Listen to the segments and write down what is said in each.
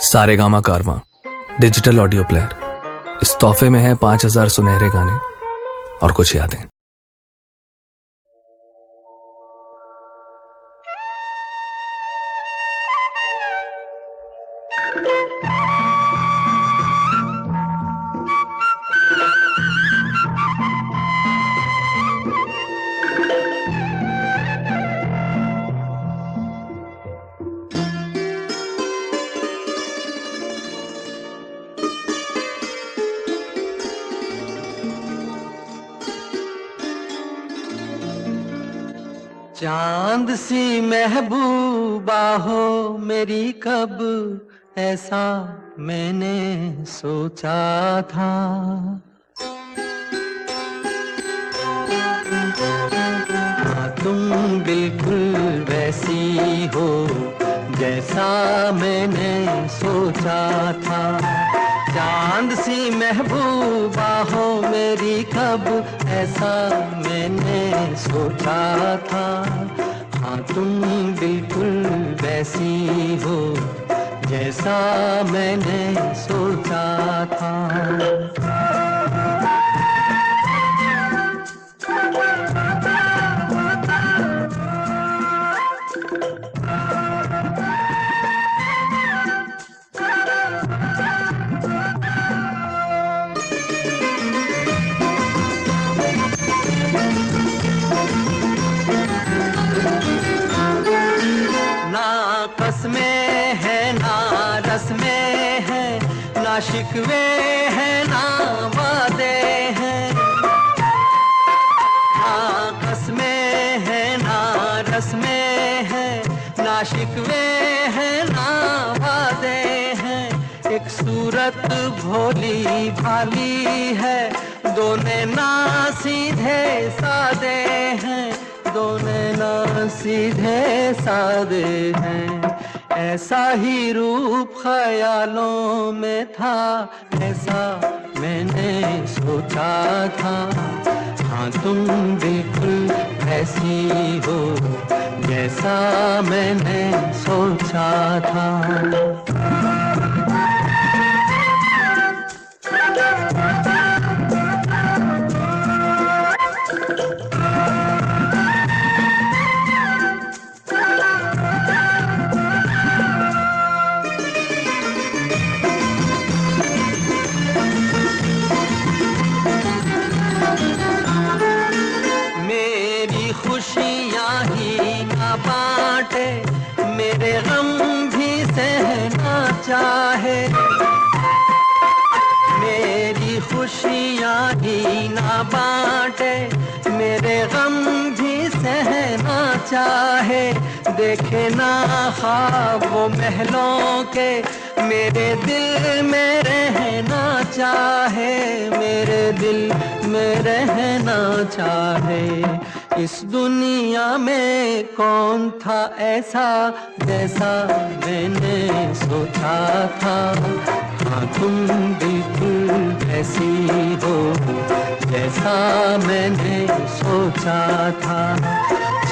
सारे गामा कारवा digital audio player इस तोहफे में है पाँच हज़ार सुनहरे गाने और कुछ यादें। चाँद सी महबूबा हो मेरी कब ऐसा मैंने सोचा था। हाँ, तुम बिल्कुल वैसी हो जैसा मैंने सोचा था। चाँद सी महबूबा हो मेरी कब, ऐसा मैंने सोचा था। हाँ तुम बिल्कुल वैसी हो जैसा मैंने सोचा था। कसमें है ना रस्में है ना शिकवे है ना वादे हैं। ना कसमें है ना रस्में है ना शिकवे है ना वादे हैं। एक सूरत भोली भाली है, दोने ना सीधे सादे हैं, दोने ना सीधे सादे हैं। ऐसा ही रूप ख्यालों में था ऐसा मैंने सोचा था। हाँ तुम बिल्कुल ऐसी हो, जैसा मैंने सोचा था। चाहे। मेरी खुशियाँ ही ना बांटे, मेरे गम भी सहना चाहे। देखे ना ख्वाब वो महलों के, मेरे दिल में रहना चाहे, मेरे दिल में रहना चाहे। इस दुनिया में कौन था ऐसा जैसा मैंने सोचा था? हाँ तुम बिल्कुल ऐसी हो जैसा मैंने सोचा था।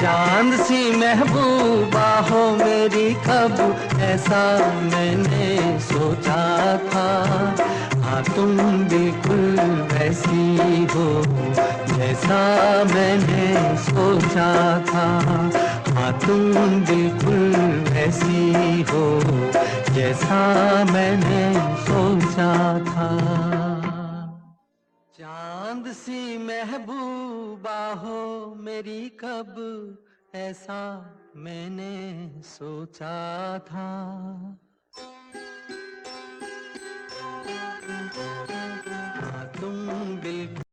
चाँद सी महबूबा हो मेरी कब, ऐसा मैंने सोचा था। हाँ तुम बिल्कुल वैसी हो, जैसा मैंने सोचा था। हाँ तुम बिल्कुल वैसी हो, जैसा मैंने सोचा था। चाँद सी महबूबा हो मेरी, कब ऐसा मैंने सोचा था। हाँ तुम बिल्कुल